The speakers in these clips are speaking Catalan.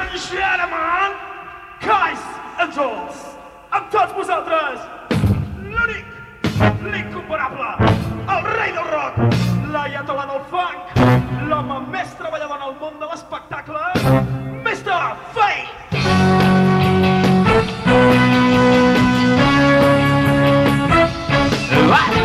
anys i alemany, Kais els Jols, amb tots vosaltres, l'únic, l'incomparable, el rei del rock, l'aiatolà del funk, l'home més treballador en el món de l'espectacle, Mr. Faith! What?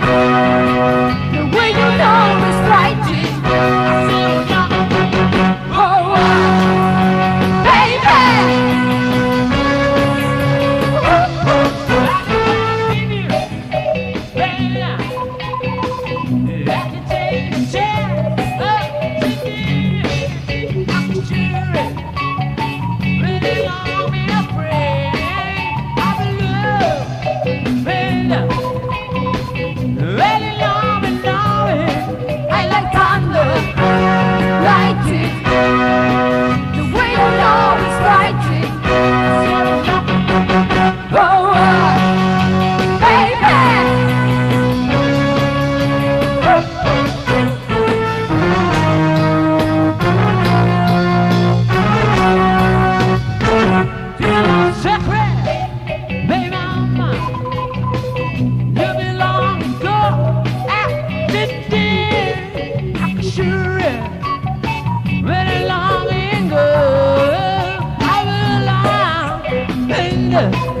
Yes.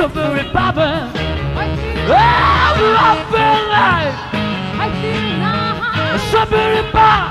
strawberry popping. I'm loving I feel now. Strawberry pop.